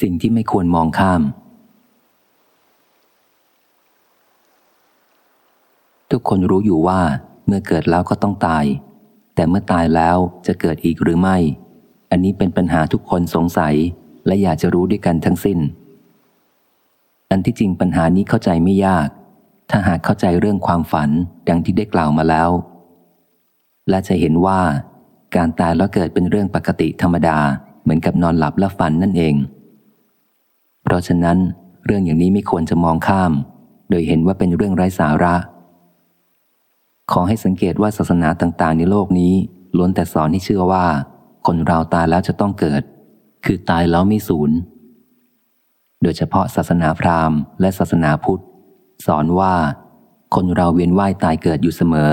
สิ่งที่ไม่ควรมองข้าม ทุกคนรู้อยู่ว่าเมื่อเกิดแล้วก็ต้องตาย แต่เมื่อตายแล้วจะเกิดอีกหรือไม่ อันนี้เป็นปัญหาทุกคนสงสัยและอยากจะรู้ด้วยกันทั้งสิ้น อันที่จริงปัญหานี้เข้าใจไม่ยาก ถ้าหากเข้าใจเรื่องความฝันดังที่ได้กล่าวมาแล้ว และจะเห็นว่าการตายแล้วเกิดเป็นเรื่องปกติธรรมดา เหมือนกับนอนหลับและฝันนั่นเอง เพราะฉะนั้นเรื่องอย่างนี้ไม่ควรจะมองข้าม โดยเห็นว่าเป็นเรื่องไร้สาระ ขอให้สังเกตว่าศาสนาต่างๆ ในโลกนี้ล้วนแต่สอนให้เชื่อว่า คนเราตายแล้วจะต้องเกิด คือตายแล้วไม่สูญ โดยเฉพาะศาสนาพราหมณ์ และศาสนาพุทธ สอนว่า คนเราเวียนว่ายตายเกิดอยู่เสมอ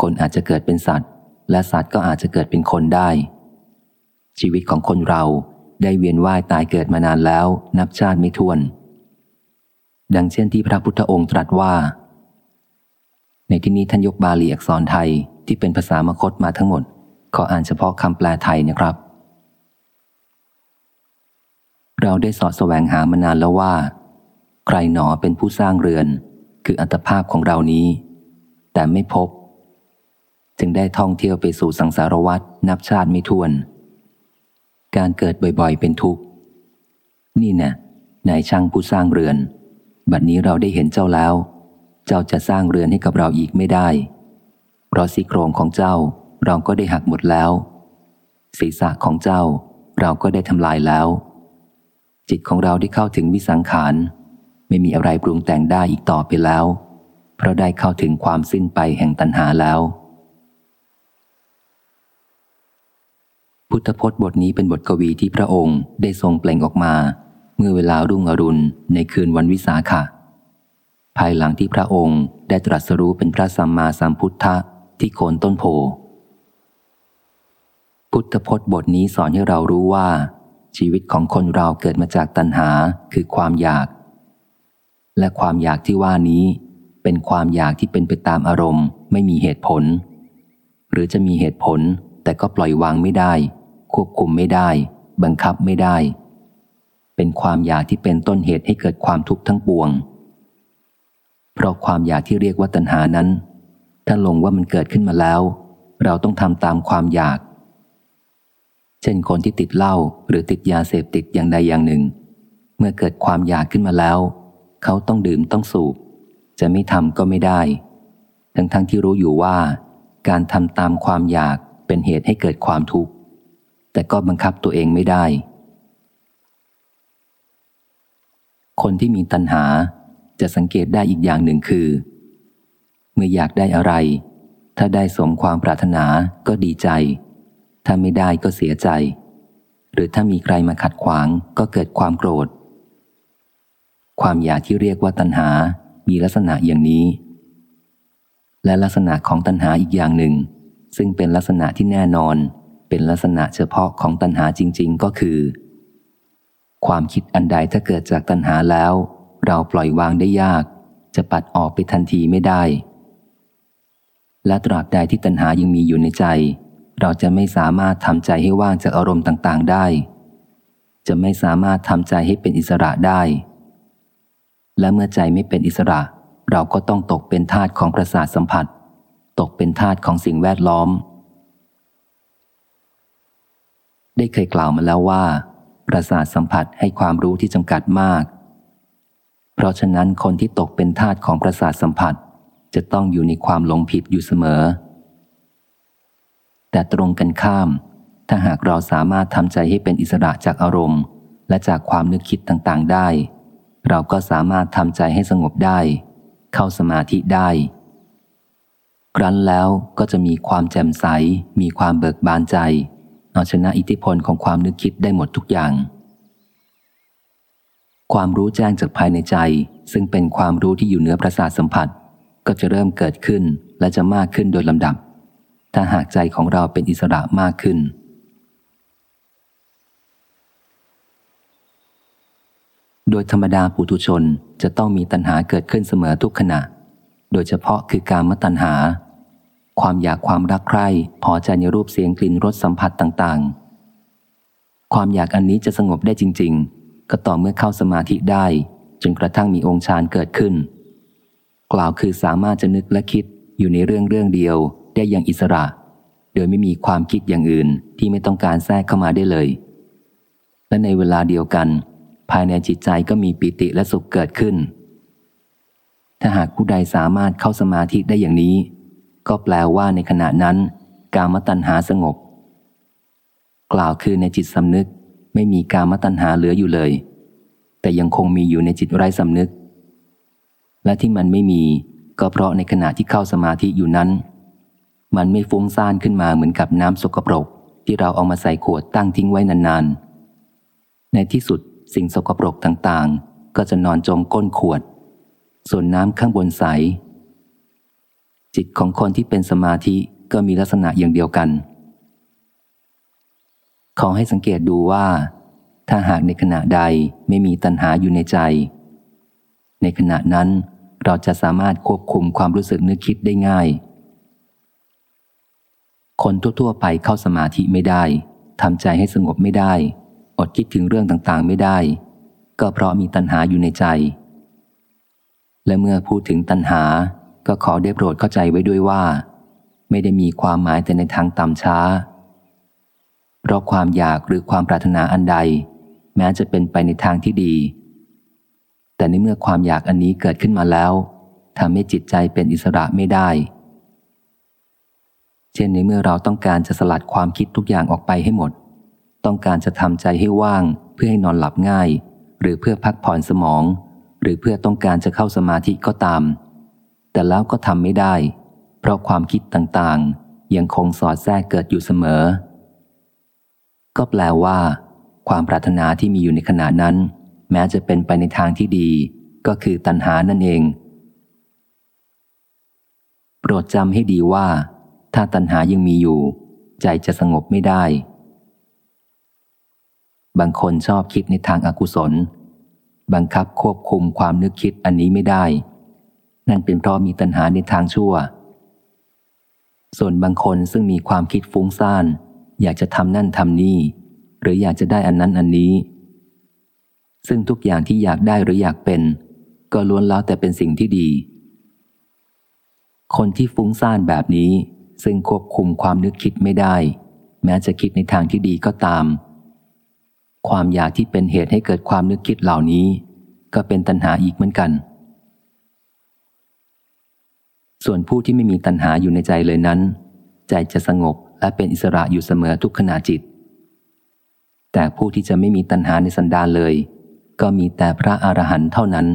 คนอาจจะเกิดเป็นสัตว์ และสัตว์ก็อาจจะเกิดเป็นคนได้ ชีวิตของคนเรา ได้เวียนว่ายตายเกิดมานานแล้วนับชาติไม่ถ้วน ดังเช่นที่พระพุทธองค์ตรัสว่า ในที่นี้ท่านยกบาลีอักษรไทยที่เป็นภาษามคตมาทั้งหมด ขออ่านเฉพาะคำแปลไทยนะครับ เราได้สอดแสวงหามานานแล้วว่า ใครหนอเป็นผู้สร้างเรือน คืออัตภาพของเรานี้ แต่ไม่พบ จึงได้ท่องเที่ยวไปสู่สังสารวัตรนับชาติไม่ถ้วน การเกิดบ่อยๆ เป็นทุกข์ นี่นะนายช่างผู้สร้างเรือน บัดนี้เราได้เห็นเจ้าแล้ว เจ้าจะสร้างเรือนให้กับเราอีกไม่ได้ เพราะสีโครงของเจ้าเราก็ได้หักหมดแล้ว ศีรษะของเจ้าเราก็ได้ทำลายแล้ว จิตของเราได้เข้าถึงวิสังขาร ไม่มีอะไรปรุงแต่งได้อีกต่อไปแล้ว เพราะได้เข้าถึงความสิ้นไปแห่งตัณหาแล้ว พุทธพจน์บทนี้เป็นบทกวีที่พระองค์ได้ทรงเปล่งออกมา เมื่อเวลารุ่งอรุณในคืนวันวิสาขะภายหลังที่พระองค์ได้ตรัสรู้เป็นพระสัมมาสัมพุทธะที่โคนต้นโพพุทธพจน์บทนี้สอนให้เรารู้ว่า ชีวิตของคนเราเกิดมาจากตัณหาคือความอยาก และความอยากที่ว่านี้ เป็นความอยากที่เป็นไปตามอารมณ์ ไม่มีเหตุผล หรือจะมีเหตุผลแต่ก็ปล่อยวางไม่ได้ ควบคุมไม่ได้ บังคับไม่ได้ เป็นความอยากที่เป็นต้นเหตุให้เกิดความทุกข์ทั้งปวง เพราะความอยากที่เรียกว่าตัณหานั้น ถ้าลงว่ามันเกิดขึ้นมาแล้ว เราต้องทำตามความอยาก เช่นคนที่ติดเหล้าหรือติดยาเสพติดอย่างใดอย่างหนึ่ง เมื่อเกิดความอยากขึ้นมาแล้ว เขาต้องดื่มต้องสูบ จะไม่ทำก็ไม่ได้ ทั้งทั้งที่รู้อยู่ว่าการทำตามความอยากเป็นเหตุให้เกิดความทุกข์ แต่ก็บังคับตัวเองไม่ได้ คนที่มีตัณหาจะสังเกตได้อีกอย่างหนึ่งคือ เมื่ออยากได้อะไร ถ้าได้สมความปรารถนาก็ดีใจ ถ้าไม่ได้ก็เสียใจ หรือถ้ามีใครมาขัดขวางก็เกิดความโกรธ ความอยากที่เรียกว่าตัณหา มีลักษณะอย่างนี้ และลักษณะของตัณหาอีกอย่างหนึ่ง ซึ่งเป็นลักษณะที่แน่นอน เป็นลักษณะเฉพาะของตัณหาจริง ๆ ก็คือ ความคิดอันใดถ้าเกิดจากตัณหาแล้ว เราปล่อยวางได้ยาก จะปัดออกไปทันทีไม่ได้ และตราบใดที่ตัณหายังมีอยู่ในใจ เราจะไม่สามารถทำใจให้ว่างจากอารมณ์ต่างๆ ได้ จะไม่สามารถทำใจให้เป็นอิสระได้ และเมื่อใจไม่เป็นอิสระ เราก็ต้องตกเป็นทาสของประสาทสัมผัส ตกเป็นทาสของสิ่งแวดล้อม ได้เคยกล่าวมาแล้วว่า ประสาทสัมผัสให้ความรู้ที่จำกัดมาก เพราะฉะนั้นคนที่ตกเป็นทาสของประสาทสัมผัส จะต้องอยู่ในความหลงผิดอยู่เสมอ แต่ตรงกันข้าม ถ้าหากเราสามารถทำใจให้เป็นอิสระจากอารมณ์ และจากความนึกคิดต่างๆ ได้ เราก็สามารถทำใจให้สงบได้ เข้าสมาธิได้ครั้นแล้วก็จะมีความแจ่มใส มีความเบิกบานใจ เอาชนะอิทธิพลของความนึกคิดได้หมดทุกอย่าง ความรู้แจ้งจากภายในใจ ซึ่งเป็นความรู้ที่อยู่เหนือประสาทสัมผัส ก็จะเริ่มเกิดขึ้นและจะมากขึ้นโดยลำดับ ถ้าหากใจของเราเป็นอิสระมากขึ้น โดยธรรมดาปุถุชนจะต้องมีตัณหาเกิดขึ้นเสมอทุกขณะ โดยเฉพาะคือการมตัณหา ความอยากความรักใคร่พอใจในรูปเสียงกลิ่นรสสัมผัสต่างๆ ความอยากอันนี้จะสงบได้จริง ๆ ก็ต่อเมื่อเข้าสมาธิได้ จนกระทั่งมีองค์ฌานเกิดขึ้น กล่าวคือสามารถจะนึกและคิดอยู่ในเรื่องเรื่องเดียวได้อย่างอิสระ โดยไม่มีความคิดอย่างอื่นที่ไม่ต้องการแทรกเข้ามาได้เลย และในเวลาเดียวกัน ภายในจิตใจก็มีปิติและสุขเกิดขึ้น ถ้าหากผู้ใดสามารถเข้าสมาธิได้อย่างนี้ ก็แปลว่าในขณะนั้น กามตัณหาสงบ กล่าวคือในจิตสำนึกไม่มีกามตัณหาเหลืออยู่เลย แต่ยังคงมีอยู่ในจิตไร้สำนึก และที่มันไม่มีก็เพราะในขณะที่เข้าสมาธิอยู่นั้น มันไม่ฟุ้งซ่านขึ้นมาเหมือนกับน้ำสกปรก ที่เราเอามาใส่ขวดตั้งทิ้งไว้นานๆ ในที่สุดสิ่งสกปรกต่างๆ ก็จะนอนจมก้นขวด ส่วนน้ำข้างบนใส จิตของคนที่เป็นสมาธิก็มีลักษณะอย่างเดียวกัน ขอให้สังเกตดูว่า ถ้าหากในขณะใดไม่มีตัณหาอยู่ในใจ ในขณะนั้นเราจะสามารถควบคุมความรู้สึกนึกคิดได้ง่าย คนทั่วๆไปเข้าสมาธิไม่ได้ทำใจให้สงบไม่ได้ อดคิดถึงเรื่องต่างๆไม่ได้ ก็เพราะมีตัณหาอยู่ในใจ และเมื่อพูดถึงตัณหา ก็ขอได้โปรดเข้าใจไว้ด้วยว่า ไม่ได้มีความหมายแต่ในทางต่ำช้า เพราะความอยากหรือความปรารถนาอันใด แม้จะเป็นไปในทางที่ดี แต่ในเมื่อความอยากอันนี้เกิดขึ้นมาแล้วทำให้จิตใจเป็นอิสระไม่ได้ เช่นในเมื่อเราต้องการจะสลัดความคิดทุกอย่างออกไปให้หมด ต้องการจะทำใจให้ว่างเพื่อให้นอนหลับง่าย หรือเพื่อพักผ่อนสมอง หรือเพื่อต้องการจะเข้าสมาธิก็ตาม แต่แล้วก็ทำไม่ได้ เพราะความคิดต่างๆ ยังคงสอดแทรกเกิดอยู่เสมอ ก็แปลว่า ความปรารถนาที่มีอยู่ในขณะนั้น แม้จะเป็นไปในทางที่ดี ก็คือตัณหานั่นเอง โปรดจำให้ดีว่า ถ้าตัณหายังมีอยู่ ใจจะสงบไม่ได้ บางคนชอบคิดในทางอากุศล บังคับควบคุมความนึกคิดอันนี้ไม่ได้ นั่นเป็นเพราะมีตัณหาในทางชั่ว ส่วนบางคนซึ่งมีความคิดฟุ้งซ่าน อยากจะทำนั่นทำนี่ หรืออยากจะได้อันนั้นอันนี้ ซึ่งทุกอย่างที่อยากได้หรืออยากเป็น ก็ล้วนแล้วแต่เป็นสิ่งที่ดี คนที่ฟุ้งซ่านแบบนี้ ซึ่งควบคุมความนึกคิดไม่ได้ แม้จะคิดในทางที่ดีก็ตาม ความอยากที่เป็นเหตุให้เกิดความนึกคิดเหล่านี้ ก็เป็นตัณหาอีกเหมือนกัน ส่วนผู้ที่ไม่มีตัณหาอยู่ในใจเลยนั้น ใจจะสงบและเป็นอิสระอยู่เสมอทุกขณะจิต แต่ผู้ที่จะไม่มีตัณหาในสันดานเลย ก็มีแต่พระอรหันต์เท่านั้น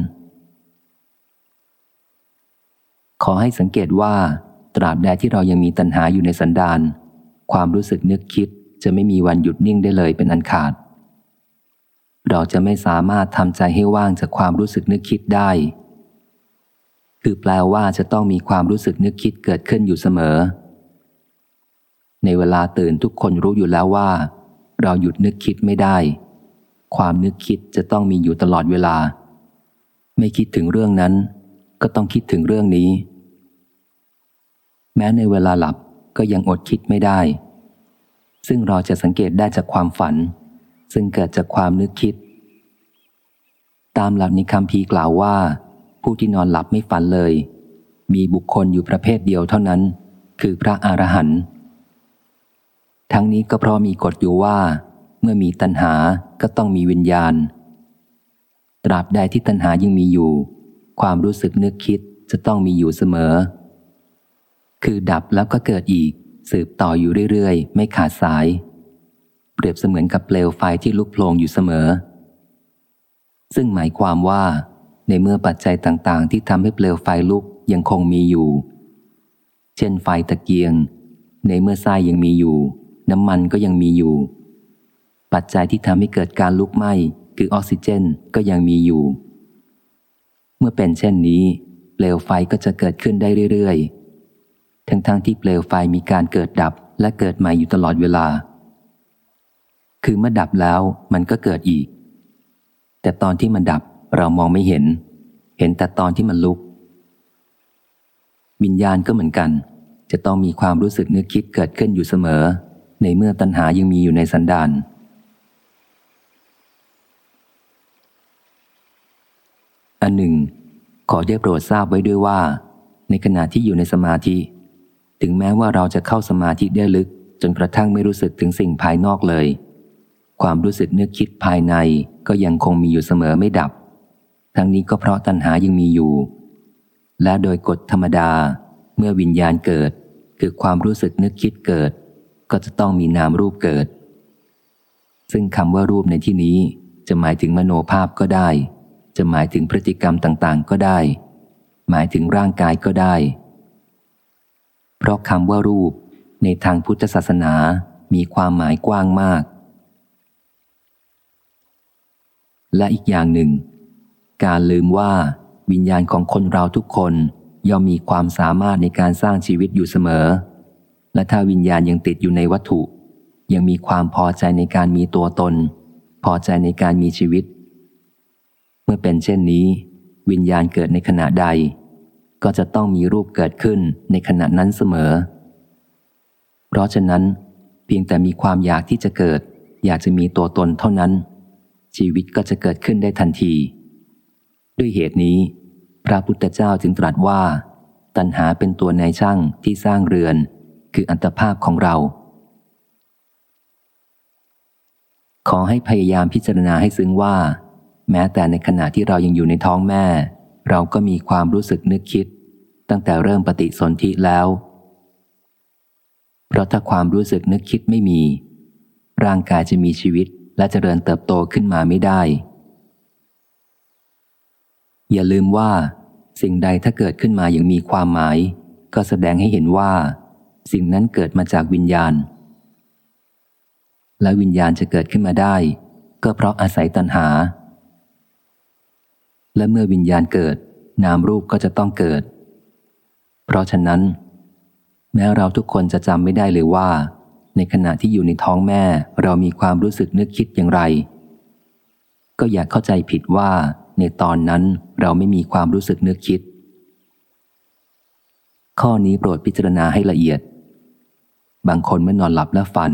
ขอให้สังเกตว่า ตราบใดที่เรายังมีตัณหาอยู่ในสันดานความรู้สึกนึกคิดจะไม่มีวันหยุดนิ่งได้เลยเป็นอันขาด เราจะไม่สามารถทำใจให้ว่างจากความรู้สึกนึกคิดได้ คือแปลว่าจะต้องมีความรู้สึกนึกคิดเกิดขึ้นอยู่เสมอ ในเวลาตื่นทุกคนรู้อยู่แล้วว่า เราหยุดนึกคิดไม่ได้ ความนึกคิดจะต้องมีอยู่ตลอดเวลา ไม่คิดถึงเรื่องนั้น ก็ต้องคิดถึงเรื่องนี้ แม้ในเวลาหลับก็ยังอดคิดไม่ได้ ซึ่งเราจะสังเกตได้จากความฝัน ซึ่งเกิดจากความนึกคิด ตามหลักนิคำพีกล่าวว่า ผู้ที่นอนหลับไม่ฝันเลย มีบุคคลอยู่ประเภทเดียวเท่านั้น คือพระอรหันต์ทั้งนี้ก็เพราะมีกฎอยู่ว่า เมื่อมีตัณหาก็ต้องมีวิญญาณ ตราบใดที่ตัณหายังมีอยู่ ความรู้สึกนึกคิดจะต้องมีอยู่เสมอ คือดับแล้วก็เกิดอีก สืบต่ออยู่เรื่อยๆ ไม่ขาดสาย เปรียบเสมือนกับเปลวไฟที่ลุกโผลงอยู่เสมอ ซึ่งหมายความว่า ในเมื่อปัจจัยต่างๆ ที่ทำให้เปลวไฟลุกยังคงมีอยู่ เช่นไฟตะเกียง ในเมื่อทรายยังมีอยู่ น้ำมันก็ยังมีอยู่ ปัจจัยที่ทำให้เกิดการลุกไหม้คือออกซิเจนก็ยังมีอยู่ เมื่อเป็นเช่นนี้ เปลวไฟก็จะเกิดขึ้นได้เรื่อยๆ ทั้งๆทที่เปลวไฟมีการเกิดดับและเกิดใหม่อยู่ตลอดเวลา คือเมื่อดับแล้วมันก็เกิดอีก แต่ตอนที่มันดับ เรามองไม่เห็น เห็นแต่ตอนที่มันลุก วิญญาณก็เหมือนกัน จะต้องมีความรู้สึกนึกคิดเกิดขึ้นอยู่เสมอ ในเมื่อตัณหายังมีอยู่ในสันดานอันหนึ่ง ขอได้โปรดทราบไว้ด้วยว่า ในขณะที่อยู่ในสมาธิ ถึงแม้ว่าเราจะเข้าสมาธิได้ลึก จนกระทั่งไม่รู้สึกถึงสิ่งภายนอกเลย ความรู้สึกนึกคิดภายในก็ยังคงมีอยู่เสมอไม่ดับ ทั้งนี้ก็เพราะตัณหายังมีอยู่ และโดยกฎธรรมดา เมื่อวิญญาณเกิด คือความรู้สึกนึกคิดเกิด ก็จะต้องมีนามรูปเกิด ซึ่งคำว่ารูปในที่นี้จะหมายถึงมโนภาพก็ได้ จะหมายถึงพฤติกรรมต่างๆ ก็ได้ หมายถึงร่างกายก็ได้ เพราะคำว่ารูปในทางพุทธศาสนามีความหมายกว้างมาก และอีกอย่างหนึ่ง การลืมว่าวิญญาณของคนเราทุกคนย่อมมีความสามารถในการสร้างชีวิตอยู่เสมอ และถ้าวิญญาณยังติดอยู่ในวัตถุ ยังมีความพอใจในการมีตัวตน พอใจในการมีชีวิต เมื่อเป็นเช่นนี้ วิญญาณเกิดในขณะใด ก็จะต้องมีรูปเกิดขึ้นในขณะนั้นเสมอ เพราะฉะนั้น เพียงแต่มีความอยากที่จะเกิด อยากจะมีตัวตนเท่านั้น ชีวิตก็จะเกิดขึ้นได้ทันที ด้วยเหตุนี้ พระพุทธเจ้าจึงตรัสว่า ตัณหาเป็นตัวนายช่างที่สร้างเรือน คืออัตภาพของเรา ขอให้พยายามพิจารณาให้ซึ้งว่า แม้แต่ในขณะที่เรายังอยู่ในท้องแม่ เราก็มีความรู้สึกนึกคิด ตั้งแต่เริ่มปฏิสนธิแล้ว เพราะถ้าความรู้สึกนึกคิดไม่มี ร่างกายจะมีชีวิตและเจริญเติบโตขึ้นมาไม่ได้ อย่าลืมว่า สิ่งใดถ้าเกิดขึ้นมาอย่างมีความหมาย ก็แสดงให้เห็นว่า สิ่งนั้นเกิดมาจากวิญญาณ และวิญญาณจะเกิดขึ้นมาได้ ก็เพราะอาศัยตัณหา และเมื่อวิญญาณเกิด นามรูปก็จะต้องเกิด เพราะฉะนั้น แม้เราทุกคนจะจำไม่ได้เลยว่า ในขณะที่อยู่ในท้องแม่เรามีความรู้สึกนึกคิดอย่างไร ก็อย่าเข้าใจผิดว่า ในตอนนั้นเราไม่มีความรู้สึกนึกคิด ข้อนี้โปรดพิจารณาให้ละเอียด บางคนเมื่อนอนหลับและฝัน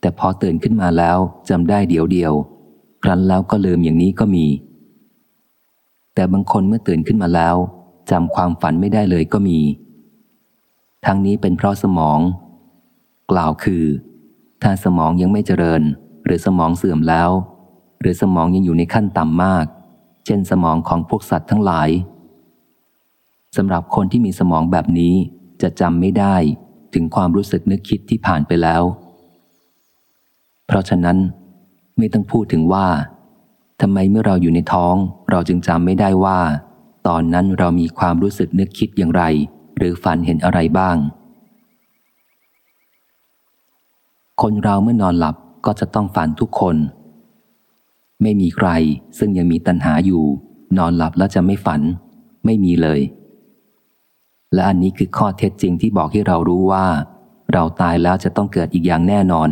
แต่พอตื่นขึ้นมาแล้วจำได้เดียวเดียว ครั้นแล้วก็ลืมอย่างนี้ก็มี แต่บางคนเมื่อตื่นขึ้นมาแล้วจำความฝันไม่ได้เลยก็มี ทั้งนี้เป็นเพราะสมอง กล่าวคือ ถ้าสมองยังไม่เจริญ หรือสมองเสื่อมแล้ว หรือสมองยังอยู่ในขั้นต่ำมาก ช่นสมองของพวกสัตว์ทั้งหลายสำหรับคนที่มีสมองแบบนี้จะจำไม่ได้ถึงความรู้สึกนึกคิดที่ผ่านไปแล้ว เพราะฉะนั้นไม่ต้องพูดถึงว่าทำไมเมื่อเราอยู่ในท้องเราจึงจำไม่ได้ว่า ตอนนั้นเรามีความรู้สึกนึกคิดอย่างไร หรือฝันเห็นอะไรบ้าง คนเราเมื่อนอนหลับก็จะต้องฝันทุกคน ไม่มีใคร ซึ่งยังมีตัณหาอยู่ นอนหลับแล้วจะไม่ฝัน ไม่มีเลย และอันนี้คือข้อเท็จจริงที่บอกให้เรารู้ว่า เราตายแล้วจะต้องเกิดอีกอย่างแน่นอน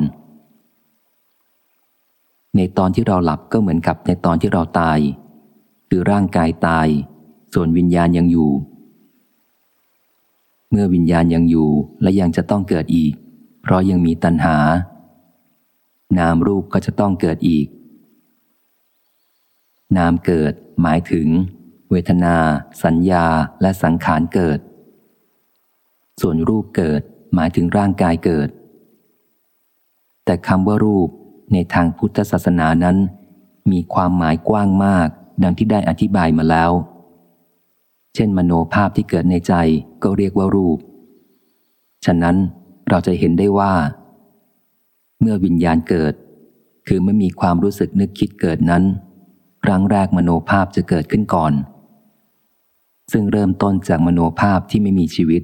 ในตอนที่เราหลับก็เหมือนกับในตอนที่เราตาย คือร่างกายตาย ส่วนวิญญาณยังอยู่ เมื่อวิญญาณยังอยู่และยังจะต้องเกิดอีก เพราะยังมีตัณหา นามรูปก็จะต้องเกิดอีก นามเกิดหมายถึง เวทนา สัญญาและสังขารเกิด ส่วนรูปเกิดหมายถึงร่างกายเกิด แต่คำว่ารูปในทางพุทธศาสนานั้น มีความหมายกว้างมาก ดังที่ได้อธิบายมาแล้ว เช่น มโนภาพที่เกิดในใจก็เรียกว่ารูป ฉะนั้นเราจะเห็นได้ว่า เมื่อวิญญาณเกิด คือไม่มีความรู้สึกนึกคิดเกิดนั้น ครั้งแรกมโนภาพจะเกิดขึ้นก่อน ซึ่งเริ่มต้นจากมโนภาพที่ไม่มีชีวิต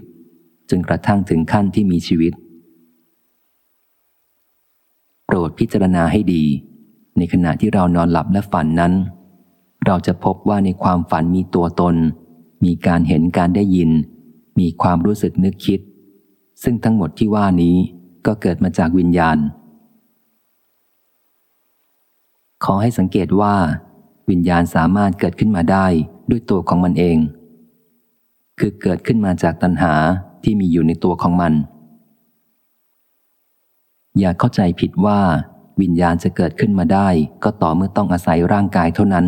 จนกระทั่งถึงขั้นที่มีชีวิต โปรดพิจารณาให้ดี ในขณะที่เรานอนหลับและฝันนั้น เราจะพบว่าในความฝันมีตัวตน มีการเห็นการได้ยิน มีความรู้สึกนึกคิด ซึ่งทั้งหมดที่ว่านี้ก็เกิดมาจากวิญญาณขอให้สังเกตว่า วิญญาณสามารถเกิดขึ้นมาได้ด้วยตัวของมันเอง คือเกิดขึ้นมาจากตัณหาที่มีอยู่ในตัวของมัน อย่าเข้าใจผิดว่า วิญญาณจะเกิดขึ้นมาได้ ก็ต่อเมื่อต้องอาศัยร่างกายเท่านั้น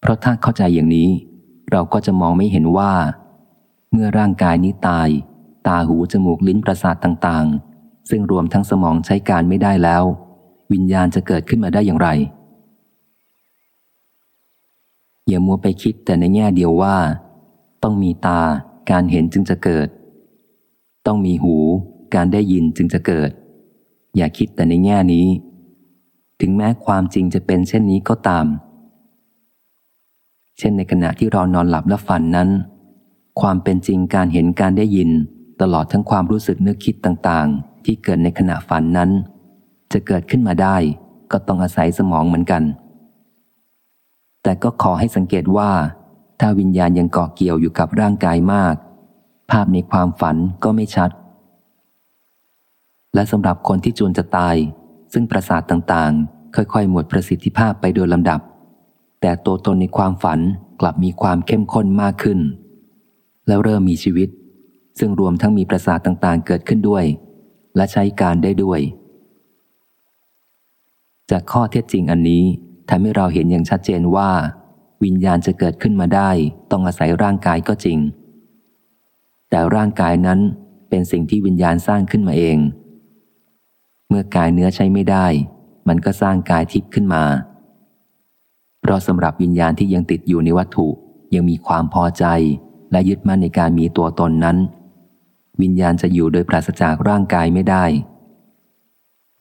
เพราะถ้าเข้าใจอย่างนี้ เราก็จะมองไม่เห็นว่า เมื่อร่างกายนี้ตาย ตาหูจมูกลิ้นประสาทต่าง ๆ ซึ่งรวมทั้งสมองใช้การไม่ได้แล้ว วิญญาณจะเกิดขึ้นมาได้อย่างไร อย่ามัวไปคิดแต่ในแง่เดียวว่า ต้องมีตาการเห็นจึงจะเกิด ต้องมีหูการได้ยินจึงจะเกิด อย่าคิดแต่ในแง่นี้ ถึงแม้ความจริงจะเป็นเช่นนี้ก็ตาม เช่นในขณะที่เรานอนหลับและฝันนั้น ความเป็นจริงการเห็นการได้ยิน ตลอดทั้งความรู้สึกนึกคิดต่างๆ ที่เกิดในขณะฝันนั้น จะเกิดขึ้นมาได้ ก็ต้องอาศัยสมองเหมือนกัน แต่ก็ขอให้สังเกตว่า ถ้าวิญญาณยังเกาะเกี่ยวอยู่กับร่างกายมาก ภาพในความฝันก็ไม่ชัด และสำหรับคนที่จวนจะตาย ซึ่งประสาทต่างๆ ค่อยๆ หมดประสิทธิภาพไปโดยลำดับ แต่ตัวตนในความฝันกลับมีความเข้มข้นมากขึ้น แล้วเริ่มมีชีวิต ซึ่งรวมทั้งมีประสาทต่างๆ เกิดขึ้นด้วย และใช้การได้ด้วย จากข้อเท็จจริงอันนี้ ทำให้เราเห็นอย่างชัดเจนว่า วิญญาณจะเกิดขึ้นมาได้ ต้องอาศัยร่างกายก็จริง แต่ร่างกายนั้นเป็นสิ่งที่วิญญาณสร้างขึ้นมาเอง เมื่อกายเนื้อใช้ไม่ได้ มันก็สร้างกายทิพย์ขึ้นมา เพราะสำหรับวิญญาณที่ยังติดอยู่ในวัตถุ ยังมีความพอใจและยึดมั่นในการมีตัวตนนั้น วิญญาณจะอยู่โดยปราศจากร่างกายไม่ได้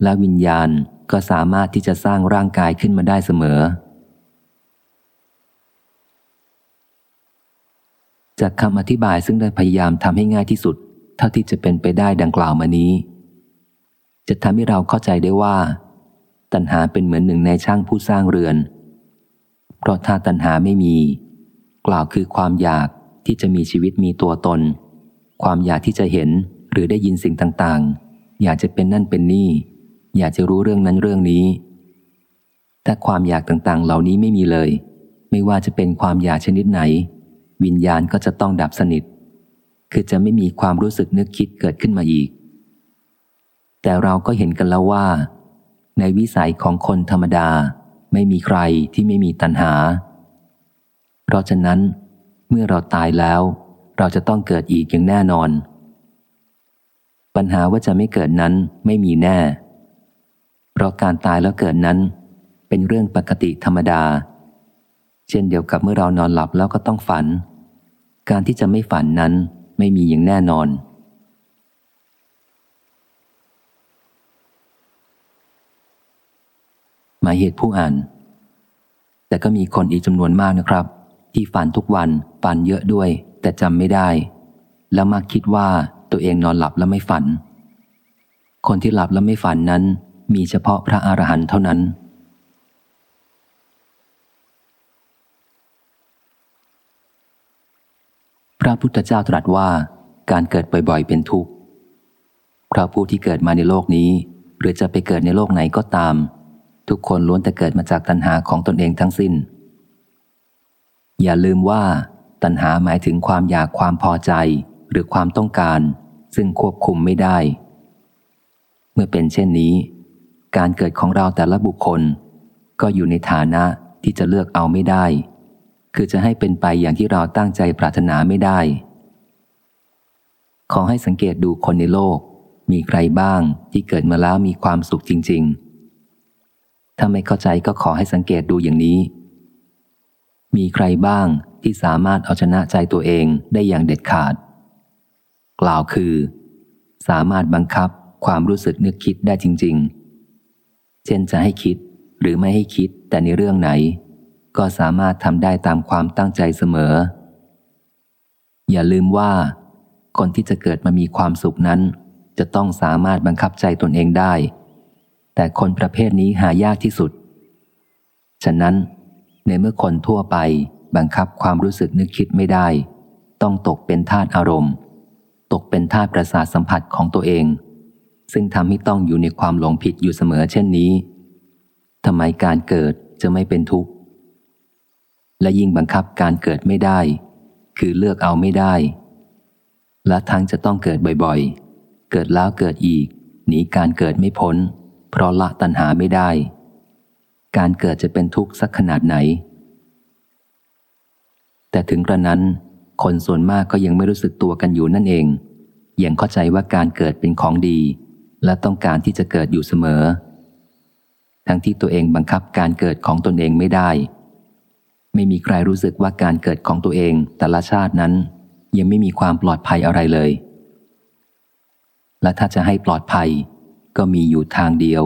และวิญญาณก็สามารถที่จะสร้างร่างกายขึ้นมาได้เสมอ จากคำอธิบายซึ่งได้พยายามทำให้ง่ายที่สุด เท่าที่จะเป็นไปได้ดังกล่าวมานี้ จะทำให้เราเข้าใจได้ว่า ตัณหาเป็นเหมือนหนึ่งในช่างผู้สร้างเรือน เพราะถ้าตัณหาไม่มี กล่าวคือความอยากที่จะมีชีวิตมีตัวตน ความอยากที่จะเห็นหรือได้ยินสิ่งต่างๆ อยากจะเป็นนั่นเป็นนี่ อยากจะรู้เรื่องนั้นเรื่องนี้ แต่ความอยากต่างๆ เหล่านี้ไม่มีเลย ไม่ว่าจะเป็นความอยากชนิดไหน วิญญาณก็จะต้องดับสนิท คือจะไม่มีความรู้สึกนึกคิดเกิดขึ้นมาอีก แต่เราก็เห็นกันแล้วว่า ในวิสัยของคนธรรมดา ไม่มีใครที่ไม่มีตัณหา เพราะฉะนั้น เมื่อเราตายแล้ว เราจะต้องเกิดอีกอย่างแน่นอนปัญหาว่าจะไม่เกิดนั้นไม่มีแน่ เพราะการตายแล้วเกิดนั้น เป็นเรื่องปกติธรรมดา เช่นเดียวกับเมื่อเรานอนหลับแล้วก็ต้องฝัน การที่จะไม่ฝันนั้นไม่มีอย่างแน่นอน หมายเหตุผู้อ่าน แต่ก็มีคนอีกจำนวนมากนะครับ ที่ฝันทุกวันฝันเยอะด้วย แต่จำไม่ได้ แล้วมักคิดว่าตัวเองนอนหลับแล้วไม่ฝัน คนที่หลับแล้วไม่ฝันนั้น มีเฉพาะพระอรหันต์เท่านั้น พระพุทธเจ้าตรัสว่าการเกิดบ่อยๆ เป็นทุกข์เพราะผู้ที่เกิดมาในโลกนี้ หรือจะไปเกิดในโลกไหนก็ตาม ทุกคนล้วนแต่เกิดมาจากตัณหาของตนเองทั้งสิน้น อย่าลืมว่า ตัณหาหมายถึงความอยากความพอใจหรือความต้องการ ซึ่งควบคุมไม่ได้ เมื่อเป็นเช่นนี้ การเกิดของเราแต่ละบุคคล ก็อยู่ในฐานะที่จะเลือกเอาไม่ได้ คือจะให้เป็นไปอย่างที่เราตั้งใจปรารถนาไม่ได้ ขอให้สังเกตดูคนในโลก มีใครบ้างที่เกิดมาแล้วมีความสุขจริง ๆ ถ้าไม่เข้าใจก็ขอให้สังเกตดูอย่างนี้ มีใครบ้างที่สามารถเอาชนะใจตัวเองได้อย่างเด็ดขาด กล่าวคือ สามารถบังคับความรู้สึกนึกคิดได้จริง ๆ เช่นจะให้คิดหรือไม่ให้คิดแต่ในเรื่องไหน ก็สามารถทำได้ตามความตั้งใจเสมอ อย่าลืมว่า คนที่จะเกิดมามีความสุขนั้น จะต้องสามารถบังคับใจตนเองได้ แต่คนประเภทนี้หายากที่สุด ฉะนั้น ในเมื่อคนทั่วไปบังคับความรู้สึกนึกคิดไม่ได้ ต้องตกเป็นทาตอารมณ์ ตกเป็นทาตประสาทสัมผัสของตัวเอง ซึ่งทำให้ต้องอยู่ในความหลงผิดอยู่เสมอเช่นนี้ทำไมการเกิดจะไม่เป็นทุกข์ และยิ่งบังคับการเกิดไม่ได้ คือเลือกเอาไม่ได้ และทั้งจะต้องเกิดบ่อยๆ เกิดแล้วเกิดอีก หนีการเกิดไม่พ้น เพราะละตัณหาไม่ได้ การเกิดจะเป็นทุกข์สักขนาดไหน แต่ถึงกระนั้น คนส่วนมากก็ยังไม่รู้สึกตัวกันอยู่นั่นเองยังเข้าใจว่าการเกิดเป็นของดี และต้องการที่จะเกิดอยู่เสมอ ทั้งที่ตัวเองบังคับการเกิดของตนเองไม่ได้ ไม่มีใครรู้สึกว่าการเกิดของตัวเองแต่ละชาตินั้น ยังไม่มีความปลอดภัยอะไรเลย และถ้าจะให้ปลอดภัย ก็มีอยู่ทางเดียว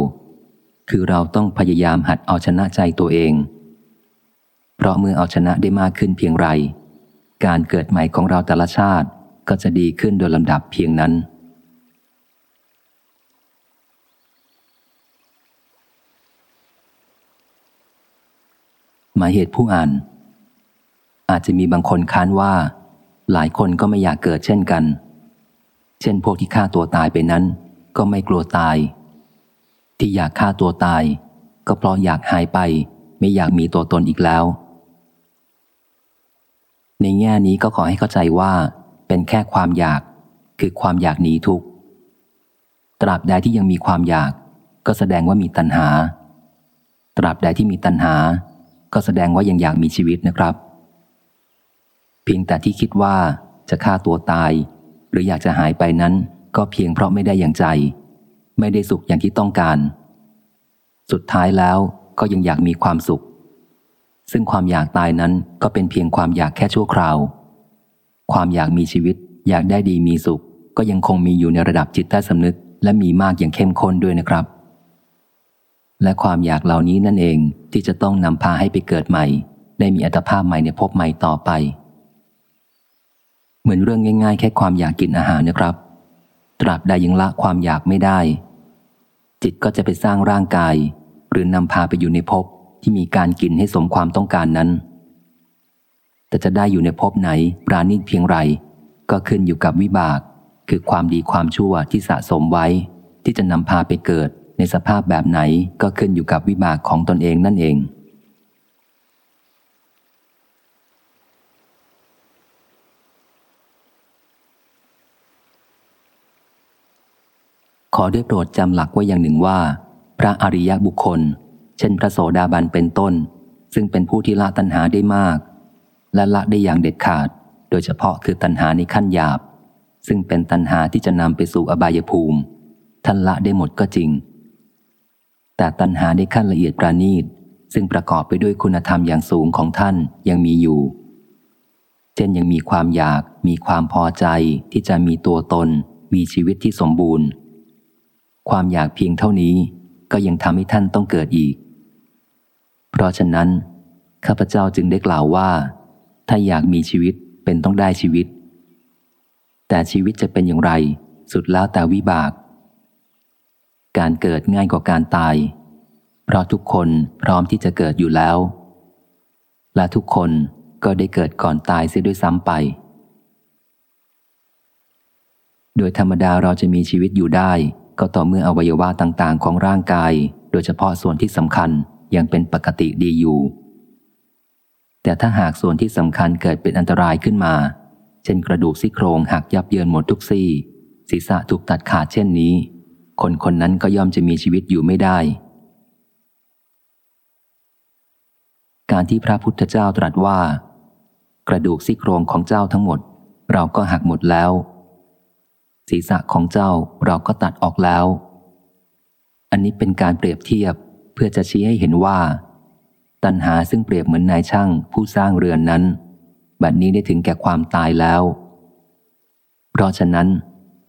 คือเราต้องพยายามหัดเอาชนะใจตัวเอง เพราะเมื่อเอาชนะได้มากขึ้นเพียงไร การเกิดใหม่ของเราแต่ละชาติก็จะดีขึ้นโดยลำดับเพียงนั้น หมายเหตุผู้อ่าน อาจจะมีบางคนค้านว่า หลายคนก็ไม่อยากเกิดเช่นกัน เช่นพวกที่ฆ่าตัวตายไปนั้น ก็ไม่กลัวตาย ที่อยากฆ่าตัวตาย ก็เพราะอยากหายไป ไม่อยากมีตัวตนอีกแล้ว ในแง่นี้ก็ขอให้เข้าใจว่า เป็นแค่ความอยากคือความอยากหนีทุกข์ตราบใดที่ยังมีความอยาก ก็แสดงว่ามีตัณหา ตราบใดที่มีตัณหา ก็แสดงว่ายังอยากมีชีวิตนะครับ เพียงแต่ที่คิดว่าจะฆ่าตัวตาย หรืออยากจะหายไปนั้น ก็เพียงเพราะไม่ได้อย่างใจ ไม่ได้สุขอย่างที่ต้องการ สุดท้ายแล้วก็ยังอยากมีความสุข ซึ่งความอยากตายนั้นก็เป็นเพียงความอยากแค่ชั่วคราว ความอยากมีชีวิต อยากได้ดีมีสุข ก็ยังคงมีอยู่ในระดับจิตใต้สำนึก และมีมากอย่างเข้มข้นด้วยนะครับ และความอยากเหล่านี้นั่นเองที่จะต้องนำพาให้ไปเกิดใหม่ ได้มีอัตภาพใหม่ในภพใหม่ต่อไป เหมือนเรื่องง่าย ๆ แค่ความอยากกินอาหารนะครับ ตราบใดยังละความอยากไม่ได้ จิตก็จะไปสร้างร่างกาย หรือนำพาไปอยู่ในภพที่มีการกินให้สมความต้องการนั้น แต่จะได้อยู่ในภพไหนปราณีตเพียงไร ก็ขึ้นอยู่กับวิบาก คือความดีความชั่วที่สะสมไว้ ที่จะนำพาไปเกิด ในสภาพแบบไหนก็ขึ้นอยู่กับวิบากของตนเองนั่นเอง ขอได้โปรดจำหลักไว้อย่างหนึ่งว่า พระอริยบุคคล เช่นพระโสดาบันเป็นต้น ซึ่งเป็นผู้ที่ละตัณหาได้มาก และละได้อย่างเด็ดขาด โดยเฉพาะคือตัณหาในขั้นหยาบ ซึ่งเป็นตัณหาที่จะนำไปสู่อบายภูมิท่านละได้หมดก็จริง แต่ตัณหาในขั้นละเอียดประณีต ซึ่งประกอบไปด้วยคุณธรรมอย่างสูงของท่านยังมีอยู่ เช่นยังมีความอยากมีความพอใจที่จะมีตัวตน มีชีวิตที่สมบูรณ์ ความอยากเพียงเท่านี้ก็ยังทำให้ท่านต้องเกิดอีก เพราะฉะนั้น ข้าพเจ้าจึงได้กล่าวว่า ถ้าอยากมีชีวิตเป็นต้องได้ชีวิต แต่ชีวิตจะเป็นอย่างไร สุดแล้วแต่วิบาก การเกิดง่ายกว่าการตาย เพราะทุกคนพร้อมที่จะเกิดอยู่แล้ว และทุกคนก็ได้เกิดก่อนตายเสียด้วยซ้ำไป โดยธรรมดาเราจะมีชีวิตอยู่ได้ ก็ต่อเมื่ออวัยวะต่างๆ ของร่างกาย โดยเฉพาะส่วนที่สำคัญยังเป็นปกติดีอยู่ แต่ถ้าหากส่วนที่สำคัญเกิดเป็นอันตรายขึ้นมา เช่นกระดูกซี่โครงหักยับเยินหมดทุกซี่ ศีรษะถูกตัดขาดเช่นนี้ คนคนนั้นก็ย่อมจะมีชีวิตอยู่ไม่ได้ การที่พระพุทธเจ้าตรัสว่า กระดูกซี่โครงของเจ้าทั้งหมด เราก็หักหมดแล้ว ศีรษะของเจ้าเราก็ตัดออกแล้ว อันนี้เป็นการเปรียบเทียบเพื่อจะชี้ให้เห็นว่า ตัณหาซึ่งเปรียบเหมือนนายช่างผู้สร้างเรือนนั้น บัดนี้ได้ถึงแก่ความตายแล้ว เพราะฉะนั้น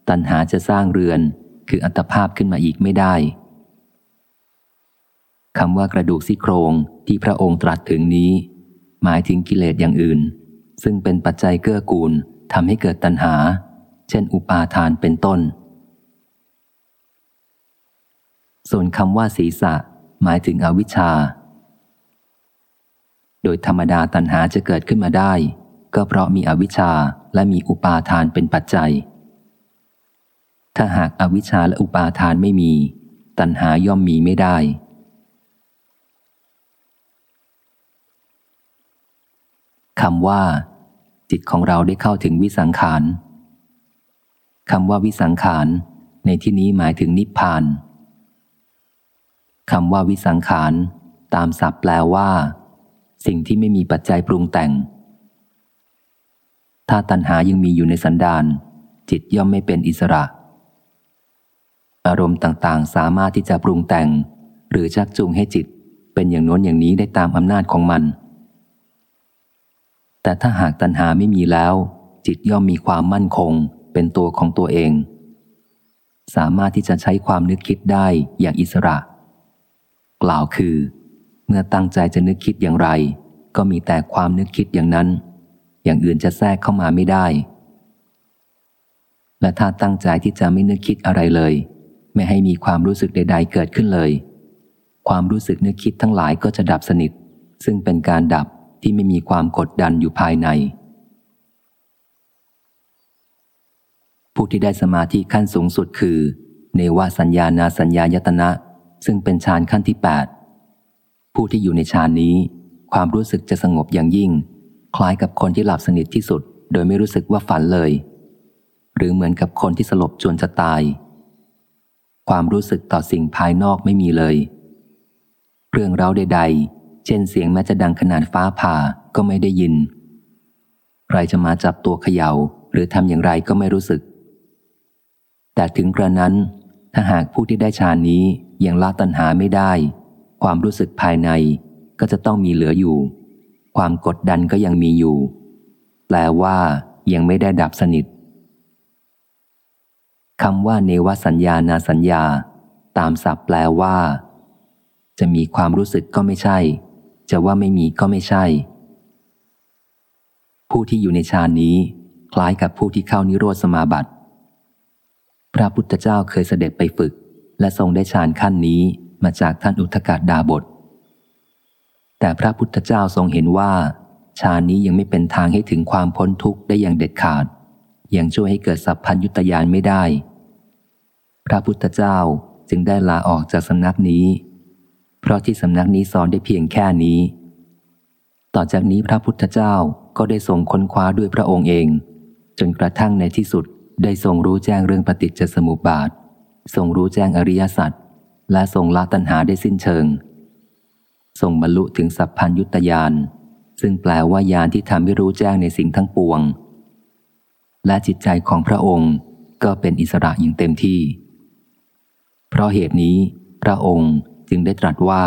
ตัณหาจะสร้างเรือน คืออัตภาพขึ้นมาอีกไม่ได้คำว่ากระดูกซี่โครงที่พระองค์ตรัสถึงนี้ หมายถึงกิเลสอย่างอื่น ซึ่งเป็นปัจจัยเกื้อกูลทำให้เกิดตัณหา เช่นอุปาทานเป็นต้น ส่วนคำว่าศีรษะ หมายถึงอวิชชา โดยธรรมดาตัณหาจะเกิดขึ้นมาได้ ก็เพราะมีอวิชชาและมีอุปาทานเป็นปัจจัย ถ้าหากอาวิชชาและอุปาทานไม่มี ตัณหาย่อมมีไม่ได้ คำว่า จิตของเราได้เข้าถึงวิสังขารคำว่าวิสังขารในที่นี้หมายถึงนิพพานคำว่าวิสังขารตามศัพท์แปลว่า สิ่งที่ไม่มีปัจจัยปรุงแต่ง ถ้าตัณหายังมีอยู่ในสันดานจิตย่อมไม่เป็นอิสระ อารมณ์ต่างๆ สามารถที่จะปรุงแต่ง หรือชักจูงให้จิต เป็นอย่างโน้นอย่างนี้ได้ตามอำนาจของมัน แต่ถ้าหากตัณหาไม่มีแล้ว จิตย่อมมีความมั่นคง เป็นตัวของตัวเอง สามารถที่จะใช้ความนึกคิดได้อย่างอิสระ กล่าวคือ เมื่อตั้งใจจะนึกคิดอย่างไร ก็มีแต่ความนึกคิดอย่างนั้น อย่างอื่นจะแทรกเข้ามาไม่ได้และถ้าตั้งใจที่จะไม่นึกคิดอะไรเลย ไม่ให้มีความรู้สึกใด ๆ เกิดขึ้นเลย ความรู้สึกนึกคิดทั้งหลายก็จะดับสนิท ซึ่งเป็นการดับที่ไม่มีความกดดันอยู่ภายใน ผู้ที่ได้สมาธิขั้นสูงสุดคือ เนวสัญญานาสัญญายตนะ ซึ่งเป็นฌานขั้นที่ 8 ผู้ที่อยู่ในฌานนี้ ความรู้สึกจะสงบอย่างยิ่ง คล้ายกับคนที่หลับสนิทที่สุด โดยไม่รู้สึกว่าฝันเลย หรือเหมือนกับคนที่สลบจนจะตาย ความรู้สึกต่อสิ่งภายนอกไม่มีเลย เรื่องเราใดๆ เช่นเสียงแม้จะดังขนาดฟ้าผ่าก็ไม่ได้ยิน ใครจะมาจับตัวเขยา่า หรือทำอย่างไรก็ไม่รู้สึก แต่ถึงกระนั้นถ้าหากผู้ที่ได้ฌานนี้ยังละตัณหาไม่ได้ ความรู้สึกภายในก็จะต้องมีเหลืออยู่ ความกดดันก็ยังมีอยู่ แปลว่ายังไม่ได้ดับสนิท คำว่าเนวสัญญานาสัญญา ตามศัพท์แปลว่า จะมีความรู้สึกก็ไม่ใช่ จะว่าไม่มีก็ไม่ใช่ ผู้ที่อยู่ในฌานนี้ คล้ายกับผู้ที่เข้านิโรธสมาบัติ พระพุทธเจ้าเคยเสด็จไปฝึก และทรงได้ฌานขั้นนี้มาจากท่านอุทกาดาบท แต่พระพุทธเจ้าทรงเห็นว่าฌานนี้ยังไม่เป็นทางให้ถึงความพ้นทุกข์ได้อย่างเด็ดขาด ยังช่วยให้เกิดสัพพัญยุตยานไม่ได้ ระพุทธเจ้าจึงได้ลาออกจากสำนักนี้ เพราะที่สำนักนี้สอนได้เพียงแค่นี้ ต่อจากนี้พระพุทธเจ้าก็ได้ทรงค้นคว้าด้วยพระองค์เอง จนกระทั่งในที่สุดได้ทรงรู้แจ้งเรื่องปฏิจจสมุปบาท ทรงรู้แจ้งอริยสัจและทรงละตัณหาได้สิ้นเชิง ทรงบรรลุถึงสัพพัญยุตยานซึ่งแปลว่ายานที่ทำให้รู้แจ้งในสิ่งทั้งปวง และจิตใจของพระองค์ก็เป็นอิสระอย่างเต็มที่ เพราะเหตุนี้พระองค์จึงได้ตรัสว่า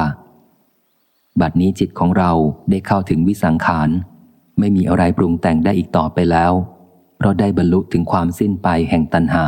บัดนี้จิตของเราได้เข้าถึงวิสังขาร ไม่มีอะไรปรุงแต่งได้อีกต่อไปแล้ว เพราะได้บรรลุถึงความสิ้นไปแห่งตัณหา